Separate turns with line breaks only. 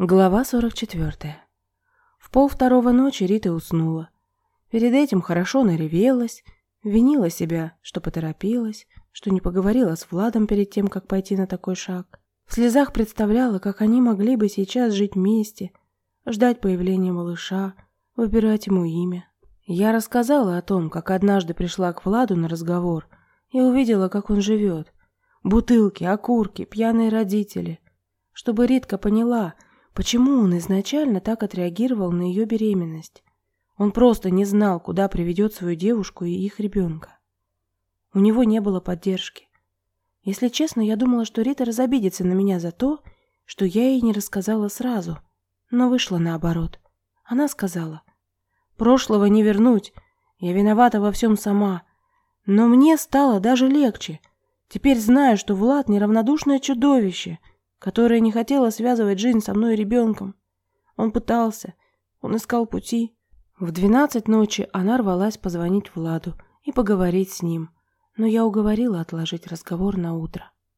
Глава 44. В пол второго ночи Рита уснула. Перед этим хорошо наревелась, винила себя, что поторопилась, что не поговорила с Владом перед тем, как пойти на такой шаг. В слезах представляла, как они могли бы сейчас жить вместе, ждать появления малыша, выбирать ему имя. Я рассказала о том, как однажды пришла к Владу на разговор и увидела, как он живет. Бутылки, окурки, пьяные родители. Чтобы Ритка поняла – Почему он изначально так отреагировал на ее беременность? Он просто не знал, куда приведет свою девушку и их ребенка. У него не было поддержки. Если честно, я думала, что Рита разобидится на меня за то, что я ей не рассказала сразу. Но вышло наоборот. Она сказала, «Прошлого не вернуть. Я виновата во всем сама. Но мне стало даже легче. Теперь знаю, что Влад неравнодушное чудовище, которая не хотела связывать жизнь со мной и ребенком. Он пытался, он искал пути. В двенадцать ночи она рвалась позвонить Владу и поговорить с ним, но я уговорила отложить разговор на утро.